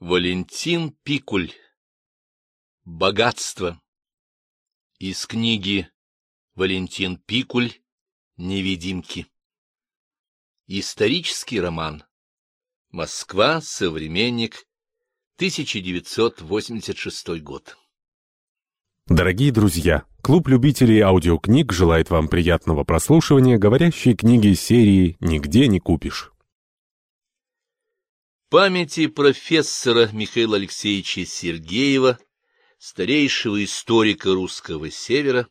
Валентин Пикуль. Богатство. Из книги Валентин Пикуль. Невидимки. Исторический роман. Москва. Современник. 1986 год. Дорогие друзья, клуб любителей аудиокниг желает вам приятного прослушивания говорящей книги серии «Нигде не купишь». Памяти профессора Михаила Алексеевича Сергеева, старейшего историка русского севера,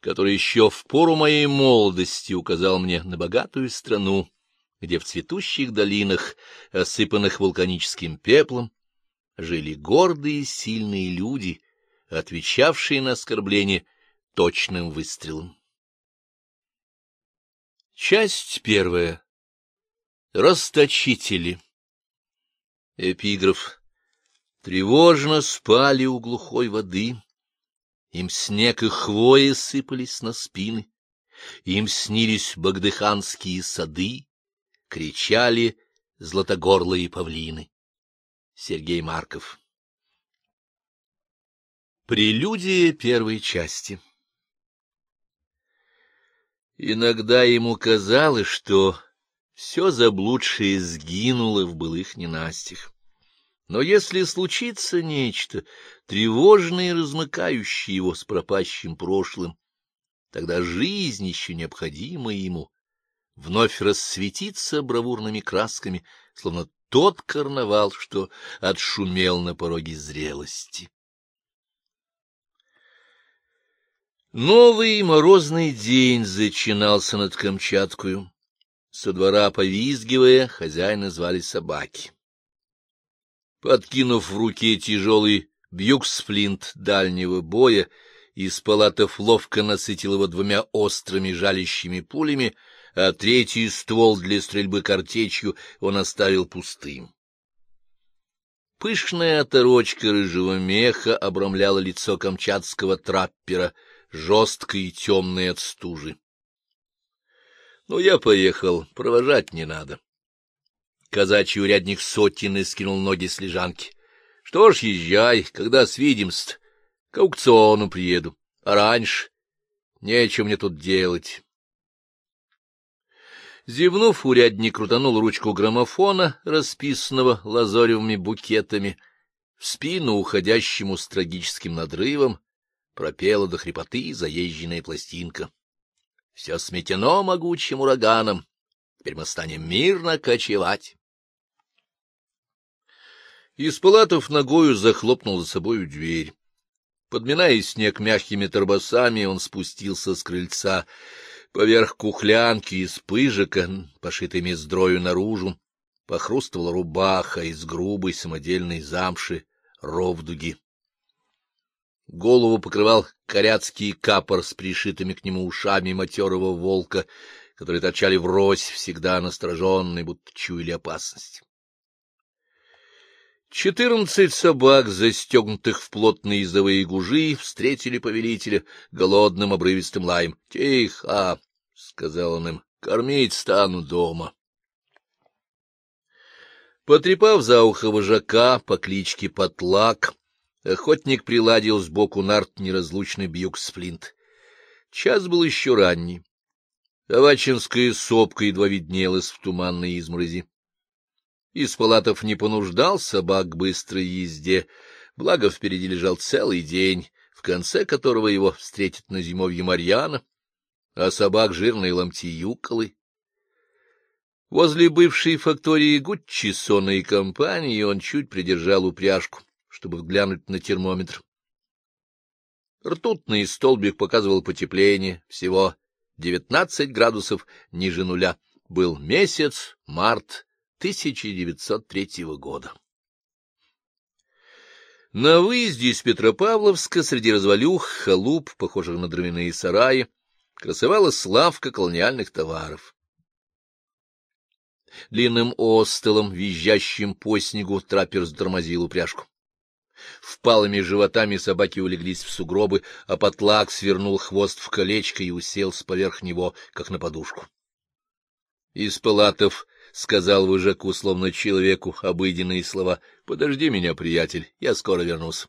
который еще в пору моей молодости указал мне на богатую страну, где в цветущих долинах, осыпанных вулканическим пеплом, жили гордые и сильные люди, отвечавшие на оскорбление точным выстрелом. Часть первая. Расточители. Эпиграф. Тревожно спали у глухой воды, Им снег и хвои сыпались на спины, Им снились багдыханские сады, Кричали златогорлые павлины. Сергей Марков Прелюдия первой части Иногда ему казалось, что все заблудшее сгинуло в былых ненастях. Но если случится нечто, тревожное и размыкающее его с пропащим прошлым, тогда жизнь, еще необходимая ему, вновь рассветится бравурными красками, словно тот карнавал, что отшумел на пороге зрелости. Новый морозный день зачинался над Камчаткою. Со двора, повизгивая, хозяина звали собаки. Подкинув в руке тяжелый бьюксфлинт дальнего боя, из палатов ловко насытил его двумя острыми жалящими пулями, а третий ствол для стрельбы картечью он оставил пустым. Пышная оторочка рыжего меха обрамляла лицо камчатского траппера, жесткое и темное от стужи. Ну, я поехал, провожать не надо. Казачий урядник сотины скинул ноги с лежанки. Что ж, езжай, когда свидимся к аукциону приеду. А раньше нечего мне тут делать. Зевнув, урядник крутанул ручку граммофона, расписанного лазоревыми букетами. В спину уходящему с трагическим надрывом пропела до хрипоты заезженная пластинка. Все сметено могучим ураганом. Теперь мы станем мирно кочевать. Из палатов ногою захлопнул за собою дверь. Подминая снег мягкими торбосами, он спустился с крыльца. Поверх кухлянки из пыжика, пошитыми сдрою наружу, похрустывала рубаха из грубой самодельной замши ровдуги. Голову покрывал коряцкий капор с пришитыми к нему ушами матерого волка, которые торчали врозь, всегда настороженные, будто чуяли опасность. Четырнадцать собак, застегнутых в плотные ездовые гужи, встретили повелителя голодным обрывистым лаем. — Тихо, — сказал он им, — кормить стану дома. Потрепав за ухо вожака по кличке Потлак, Охотник приладил сбоку нарт неразлучный бьюк-сплинт. Час был еще ранний. Авачинская сопка едва виднелась в туманной изморози. Из палатов не понуждал собак к быстрой езде, благо впереди лежал целый день, в конце которого его встретит на зимовье Марьяна, а собак жирные ломти юколы. Возле бывшей фактории Гуччи сонной компании он чуть придержал упряжку чтобы взглянуть на термометр. Ртутный столбик показывал потепление, всего 19 градусов ниже нуля. Был месяц, март 1903 года. На выезде из Петропавловска среди развалюх, халуп, похожих на дровяные сараи, красовалась славка колониальных товаров. Длинным остылом, визжащим по снегу, траппер затормозил упряжку. Впалыми животами собаки улеглись в сугробы, а потлак свернул хвост в колечко и уселся поверх него, как на подушку. Из палатов сказал выжаку, словно человеку, обыденные слова. — Подожди меня, приятель, я скоро вернусь.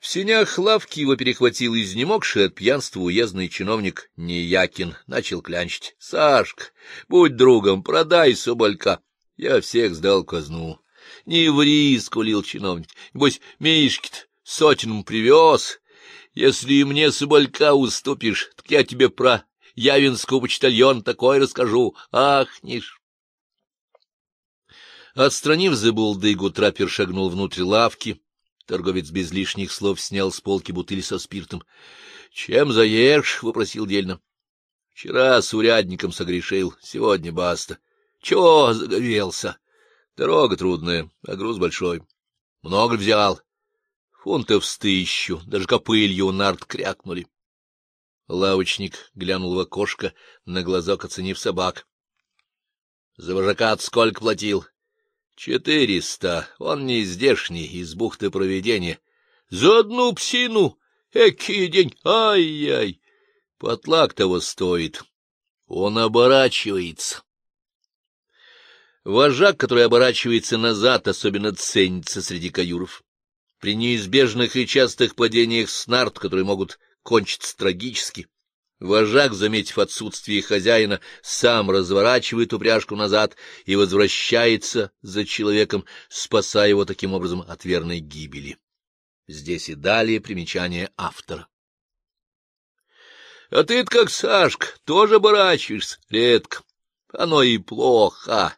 В синях лавки его перехватил изнемогший от пьянства уездный чиновник Неякин, начал клянчить. — Сашка, будь другом, продай соболька. Я всех сдал казну. — Не ври, — скулил чиновник. — Небось, Мишки-то сотенным привез. Если и мне соболька уступишь, так я тебе про Явинского почтальон такой расскажу. Ахнешь. Отстранив забулдыгу, траппер шагнул внутрь лавки. Торговец без лишних слов снял с полки бутыль со спиртом. — Чем заешь? — вопросил дельно. — Вчера с урядником согрешил, сегодня баста. — Чего загорелся? — Дорога трудная, а груз большой. — Много взял? — Фунтов с тысячу, даже копылью нарт крякнули. Лавочник глянул в окошко, на глазок оценив собак. — За вожака сколько платил? — Четыреста. Он не здешний, из бухты проведения. — За одну псину? Экий день! Ай-яй! Потлак того стоит. Он оборачивается. Вожак, который оборачивается назад, особенно ценится среди каюров. При неизбежных и частых падениях с нарт, которые могут кончится трагически. Вожак, заметив отсутствие хозяина, сам разворачивает упряжку назад и возвращается за человеком, спасая его таким образом от верной гибели. Здесь и далее примечание автора. — А ты как Сашка, тоже оборачиваешься? Редко. Оно и плохо.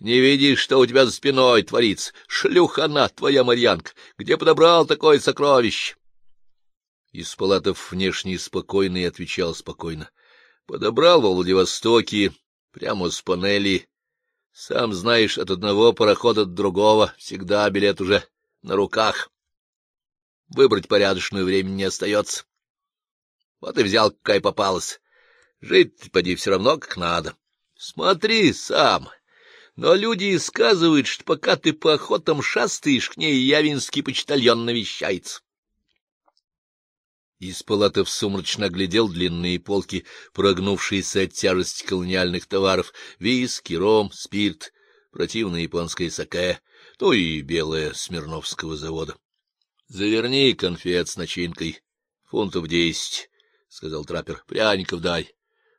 Не видишь, что у тебя за спиной творится? Шлюхана твоя Марьянка. Где подобрал такое сокровище? Из палатов внешне спокойный отвечал спокойно. Подобрал во Владивостоке, прямо с панели. Сам знаешь, от одного парохода до другого всегда билет уже на руках. Выбрать порядочную времени не остается. Вот и взял, какая попалась. Жить, поди, все равно как надо. Смотри сам. Но люди сказывают, что пока ты по охотам шастаешь, к ней явинский почтальон навещается. Из палатов сумрачно оглядел длинные полки, прогнувшиеся от тяжести колониальных товаров, виски, ром, спирт, противное японское саке, ну и белое Смирновского завода. — Заверни конфет с начинкой. Фунтов десять, — сказал траппер. — Пряников дай.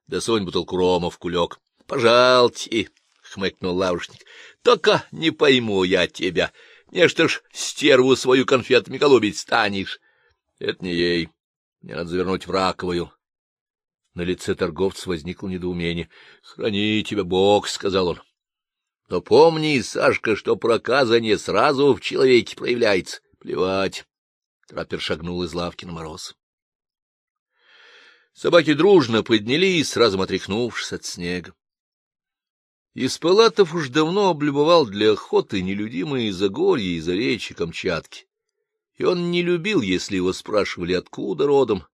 Да сонь бутылку рома в кулек. — Пожалуйте, — хмыкнул лавушник. — Только не пойму я тебя. Не что ж стерву свою конфетами голубить станешь. Это не ей. Мне надо завернуть в раковую. На лице торговца возникло недоумение. — Храни тебя Бог, — сказал он. — Но помни, Сашка, что проказа не сразу в человеке проявляется. Плевать. Траппер шагнул из лавки на мороз. Собаки дружно поднялись, разом отряхнувшись от снега. Из палатов уж давно облюбовал для охоты нелюдимые Загорья и Заречья Камчатки и он не любил, если его спрашивали, откуда родом,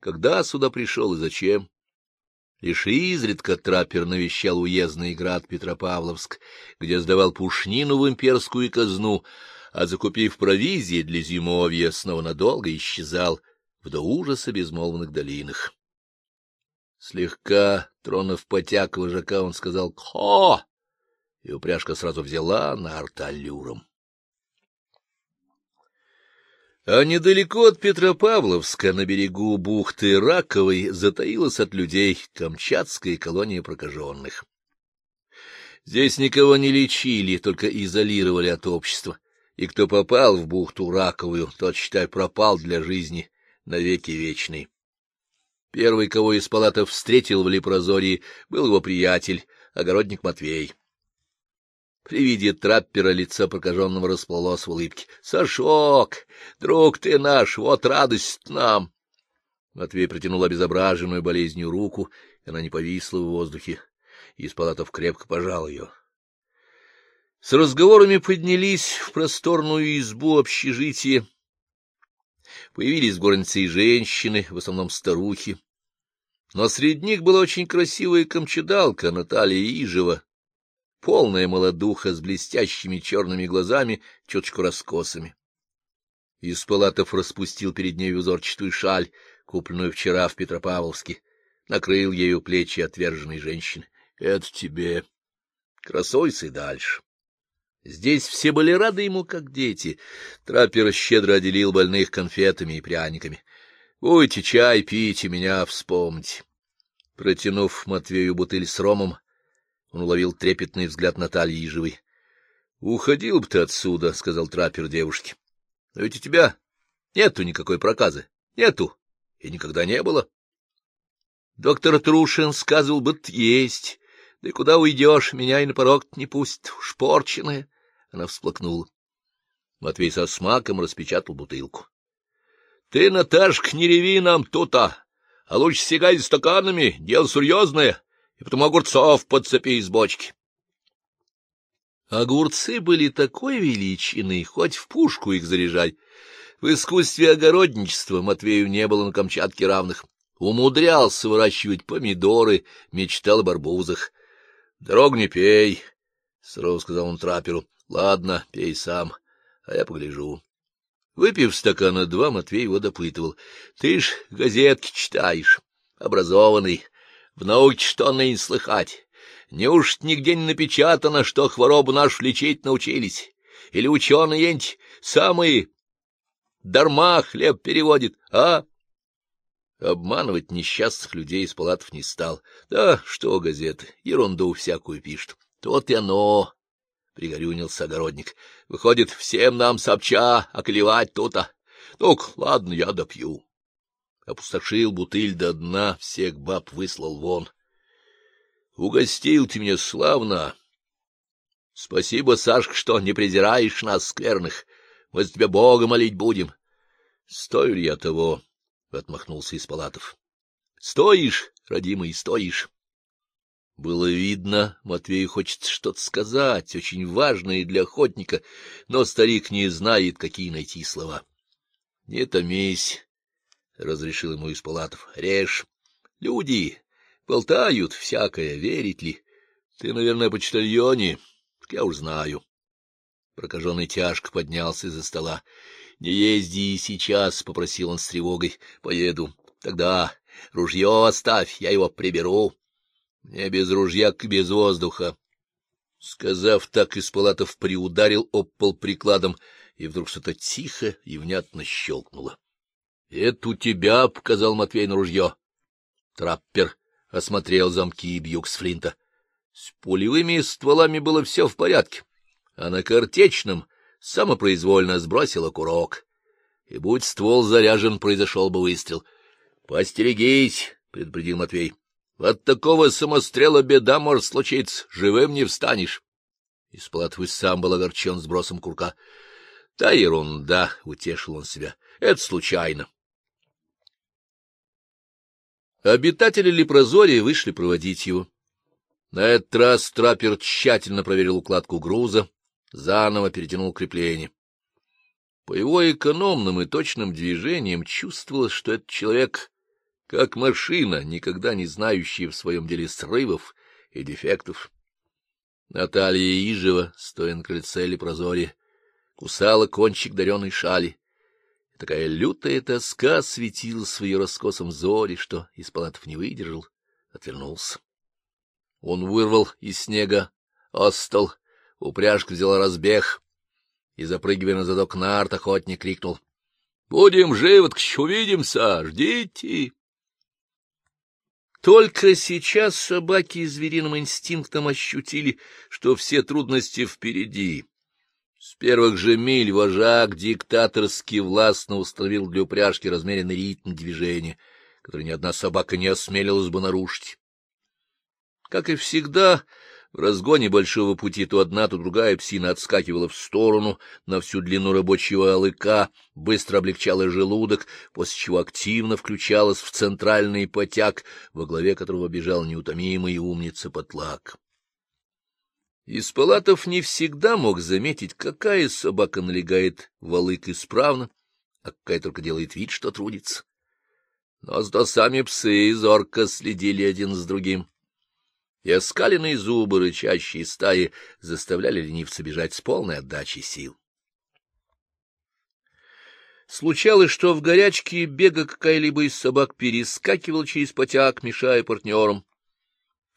когда сюда пришел и зачем. Лишь изредка траппер навещал уездный град Петропавловск, где сдавал пушнину в имперскую казну, а, закупив провизии для зимовья, снова надолго исчезал в до ужаса безмолвных долинах. Слегка тронув потяг вожака, он сказал «Хо!» и упряжка сразу взяла на арталюром. А недалеко от Петропавловска, на берегу бухты Раковой, затаилась от людей камчатская колония прокаженных. Здесь никого не лечили, только изолировали от общества, и кто попал в бухту Раковую, тот, считай, пропал для жизни навеки вечный. Первый, кого из палатов встретил в Лепрозории, был его приятель, огородник Матвей. При виде траппера лицо прокаженного расплылось в улыбке. — Сашок, друг ты наш, вот радость нам! Матвей протянул обезображенную болезнью руку, и она не повисла в воздухе. Из палатов крепко пожал ее. С разговорами поднялись в просторную избу общежития. Появились горницы и женщины, в основном старухи. Но среди них была очень красивая камчедалка Наталья Ижева, полная молодуха с блестящими черными глазами, чуточку раскосами. Из палатов распустил перед ней узорчатую шаль, купленную вчера в Петропавловске, накрыл ею плечи отверженной женщины. — Это тебе. Красуйся и дальше. Здесь все были рады ему, как дети. Траппер щедро отделил больных конфетами и пряниками. — Будете чай пить и меня вспомните. Протянув Матвею бутыль с ромом, он уловил трепетный взгляд Натальи Ижевой. — Уходил бы ты отсюда, — сказал траппер девушке. — Но ведь у тебя нету никакой проказы. Нету. И никогда не было. Доктор Трушин сказал бы, есть. Да и куда уйдешь, меня и на порог не пусть, уж. Она всплакнула. Матвей со смаком распечатал бутылку. — Ты, Наташка, не реви нам тут-то, а лучше сигай стаканами, дело серьезное, и потом огурцов подцепи из бочки. Огурцы были такой величины, хоть в пушку их заряжать. В искусстве огородничества Матвею не было на Камчатке равных. Умудрялся выращивать помидоры, мечтал о барбузах. — Дорог не пей, — сурово сказал он трапперу. — Ладно, пей сам, а я погляжу. Выпив стакана два, Матвей его допытывал. — Ты ж газетки читаешь, образованный, в науке что ныне слыхать. Неужто нигде не напечатано, что хворобу нашу лечить научились? Или ученые энти самые дарма хлеб переводит, а? Обманывать несчастных людей из палатов не стал. Да что газеты, ерунду всякую пишут. Вот и оно, — пригорюнился огородник. Выходит, всем нам сообща оклевать тут-то. ну ладно, я допью. Опустошил бутыль до дна, всех баб выслал вон. Угостил ты меня славно. Спасибо, Сашка, что не презираешь нас, скверных. Мы за тебя Бога молить будем. Стою ли я того? — отмахнулся из палатов. — Стоишь, родимый, стоишь. Было видно, Матвею хочет что-то сказать, очень важное для охотника, но старик не знает, какие найти слова. — Не томись, — разрешил ему из палатов. — Режь. Люди Болтают всякое, верить ли. Ты, наверное, почтальоне, я уж знаю. Прокаженный тяжко поднялся из-за стола. — Не езди сейчас, — попросил он с тревогой. — Поеду. Тогда ружье оставь, я его приберу. Мне без ружья без воздуха. Сказав так, Испалатов приударил об пол прикладом, и вдруг что-то тихо и внятно щелкнуло. — Это у тебя, — показал Матвей на ружье. Траппер осмотрел замки и бьюкс Флинта. С пулевыми стволами было все в порядке, а на картечном самопроизвольно сбросил окурок. И будь ствол заряжен, произошел бы выстрел. — Постерегись, — предупредил Матвей. — От такого самострела беда может случиться, живым не встанешь. Исплатов и сам был огорчен сбросом курка. — Да ерунда, — утешил он себя, — это случайно. Обитатели Лепрозория вышли проводить его. На этот раз траппер тщательно проверил укладку груза, заново перетянул крепление. По его экономным и точным движениям чувствовалось, что этот человек как машина, никогда не знающая в своем деле срывов и дефектов. Наталья Ижева, стоя на крыльце Лепрозория, кусала кончик дареной шали. Такая лютая тоска светилась в ее раскосом взоре, что Испалатов не выдержал, отвернулся. Он вырвал из снега остол, упряжка взяла разбег, и, запрыгивая на задок нарт, охотник крикнул. — Будем живы, увидимся, ждите! Только сейчас собаки звериным инстинктом ощутили, что все трудности впереди, с первых же миль вожак диктаторски властно установил для упряжки размеренный ритм движения, который ни одна собака не осмелилась бы нарушить. Как и всегда, в разгоне большого пути то одна, то другая псина отскакивала в сторону на всю длину рабочего алыка, быстро облегчала желудок, после чего активно включалась в центральный потяг, во главе которого бежал неутомимый умница Потлак. Из палатов не всегда мог заметить, какая собака налегает волык исправно, а какая только делает вид, что трудится. Но зато сами псы зорко следили один с другим. И оскаленные зубы, рычащие стаи, заставляли ленивца бежать с полной отдачей сил. Случалось, что в горячке бега какая-либо из собак перескакивала через потяг, мешая партнерам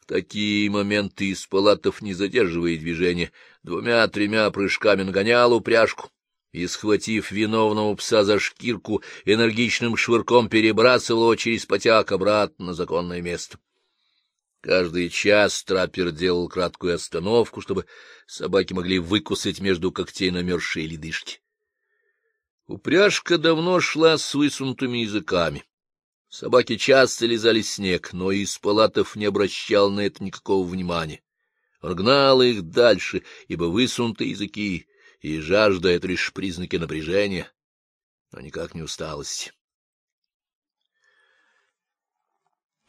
такие моменты из палатов, не задерживая движения, двумя-тремя прыжками нагонял упряжку и, схватив виновного пса за шкирку, энергичным швырком перебрасывал его через потяг обратно на законное место. Каждый час траппер делал краткую остановку, чтобы собаки могли выкусать между когтей намерзшие ледышки. Упряжка давно шла с высунутыми языками. Собаки часто лизали снег, но из палатов не обращал на это никакого внимания. Он гнал их дальше, ибо высунутые языки и жажда — это лишь признаки напряжения, но никак не усталости.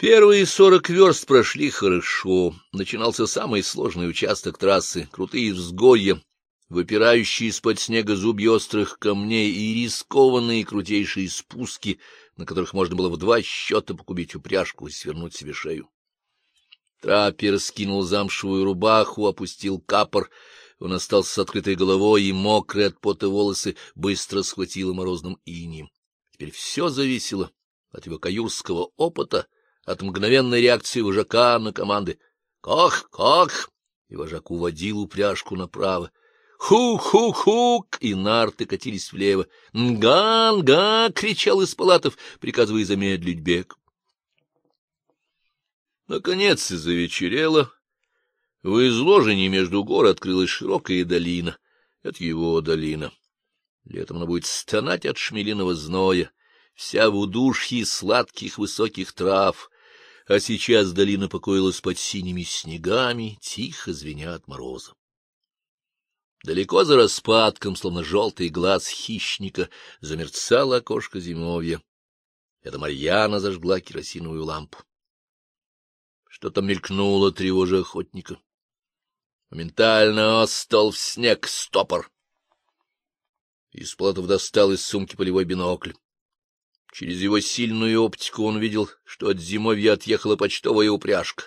Первые сорок верст прошли хорошо. Начинался самый сложный участок трассы, крутые взгорья, выпирающие из-под снега зубья острых камней и рискованные крутейшие спуски, на которых можно было в два счета покубить упряжку и свернуть себе шею. Траппер скинул замшевую рубаху, опустил капор. Он остался с открытой головой, и мокрые от пота волосы быстро схватило морозным инием. Теперь все зависело от его каюрского опыта, от мгновенной реакции вожака на команды. «Кох! Кох!» И вожак уводил упряжку направо. «Хук-хук-хук!» И нарты катились влево. «Нга-нга!» — кричал из палатов, приказывая замедлить бег. Наконец завечерело. В изложении между гор открылась широкая долина. Это его долина. Летом она будет стонать от шмелиного зноя, вся в удушье сладких высоких трав, а сейчас долина покоилась под синими снегами, тихо звеня от мороза. Далеко за распадком, словно желтый глаз хищника, замерцало окошко зимовья. Это Марьяна зажгла керосиновую лампу. Что-то мелькнуло, тревожа охотника. Моментально остал в снег стопор. Исплатов достал из сумки полевой бинокль. Через его сильную оптику он видел, что от зимовья отъехала почтовая упряжка.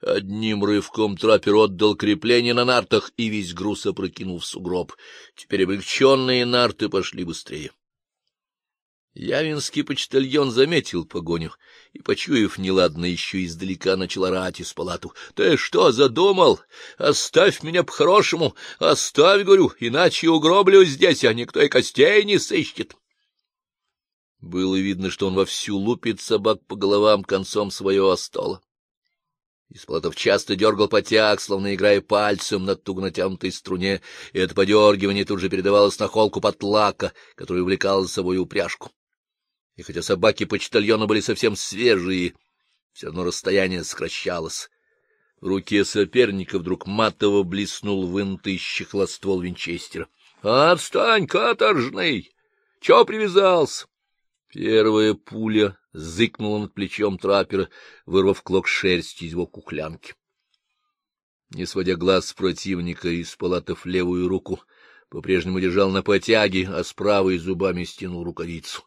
Одним рывком траппер отдал крепление на нартах и весь груз опрокинул в сугроб. Теперь облегченные нарты пошли быстрее. Явинский почтальон заметил погоню и, почуяв неладно, еще издалека начал орать из палату. — Ты что задумал? Оставь меня по-хорошему! Оставь, говорю, иначе угроблю здесь, а никто и костей не сыщет. Было видно, что он вовсю лупит собак по головам концом своего стола. Исплатов часто дергал потяг, словно играя пальцем на туго натянутой струне, и это подергивание тут же передавалось на холку потлака, который увлекал за собой упряжку. И хотя собаки почтальона были совсем свежие, все равно расстояние сокращалось. В руке соперника вдруг матово блеснул вынутый из чехла ствол винчестера. — Отстань, каторжный! Чего привязался? Первая пуля зыкнула над плечом траппера, вырвав клок шерсти из его кухлянки. Не сводя глаз с противника, из палатов левую руку по-прежнему держал на потяге, а с правой зубами стянул рукавицу.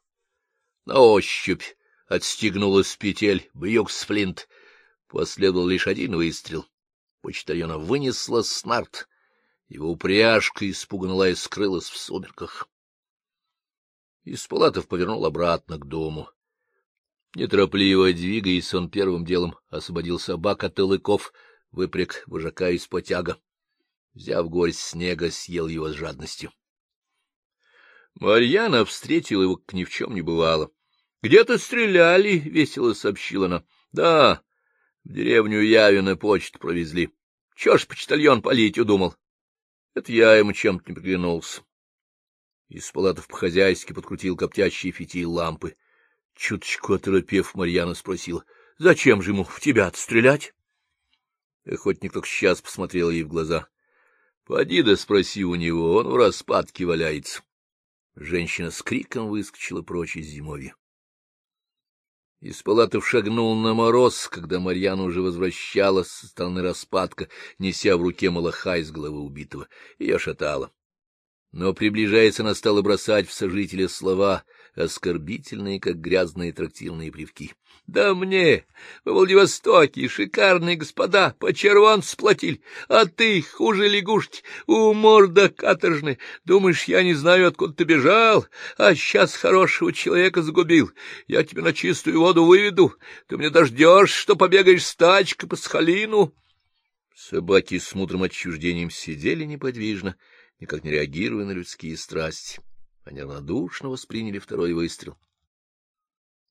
На ощупь отстегнула с петель бьюкс-флинт. Последовал лишь один выстрел. Почтальона вынесла снарт. Его упряжка испуганно лая скрылась в сумерках. Из палатов повернул обратно к дому. Неторопливо двигаясь, он первым делом освободил собак от тылыков, выпряг вожака из потяга. Взяв горсть снега, съел его с жадностью. Марьяна встретила его, как ни в чем не бывало. — Где-то стреляли, — весело сообщила она. — Да, в деревню Явина почту провезли. Чего ж почтальон полить удумал? Это я ему чем-то не приглянулся. Из палатов по-хозяйски подкрутил коптящие фитиль лампы. Чуточку оторопев, Марьяна спросила, — Зачем же ему в тебя стрелять? Охотник только сейчас посмотрел ей в глаза. — Поди да спроси у него, он в распадке валяется. Женщина с криком выскочила прочь из зимовья. Из палатов шагнул на мороз, когда Марьяна уже возвращалась со стороны распадка, неся в руке малаха из головы убитого. Ее шатало. Но, приближаясь, она стала бросать в сожителя слова, оскорбительные, как грязные трактирные плевки. — Да мне во Владивостоке шикарные господа по червон сплотили, а ты, хуже лягушки, у морда каторжны. Думаешь, я не знаю, откуда ты бежал, а сейчас хорошего человека загубил. Я тебя на чистую воду выведу, ты мне дождешь, что побегаешь с тачкой по схалину. Собаки с мудрым отчуждением сидели неподвижно, никак не реагируя на людские страсти. Они равнодушно восприняли второй выстрел.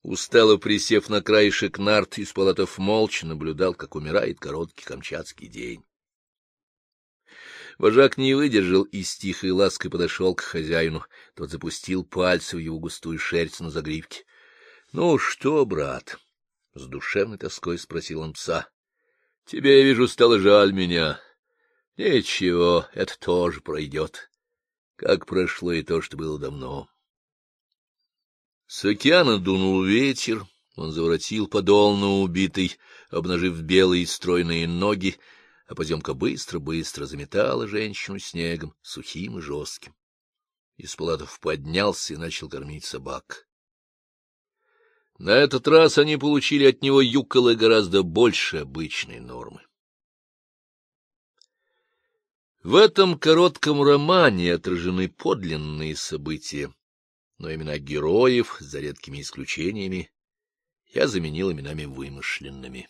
Устало присев на краешек нарт, Испалатов молча наблюдал, как умирает короткий камчатский день. Вожак не выдержал и с тихой лаской подошел к хозяину. Тот запустил пальцы в его густую шерсть на загривке. — Ну что, брат? — с душевной тоской спросил он пса. — Тебе, я вижу, стало жаль меня. Ничего, это тоже пройдет, как прошло и то, что было давно. С океана дунул ветер, он заворотил подол на убитый, обнажив белые стройные ноги, а поземка быстро-быстро заметала женщину снегом, сухим и жестким. Испалатов поднялся и начал кормить собак. На этот раз они получили от него юколы гораздо больше обычной нормы. В этом коротком романе отражены подлинные события, но имена героев, за редкими исключениями, я заменил именами вымышленными.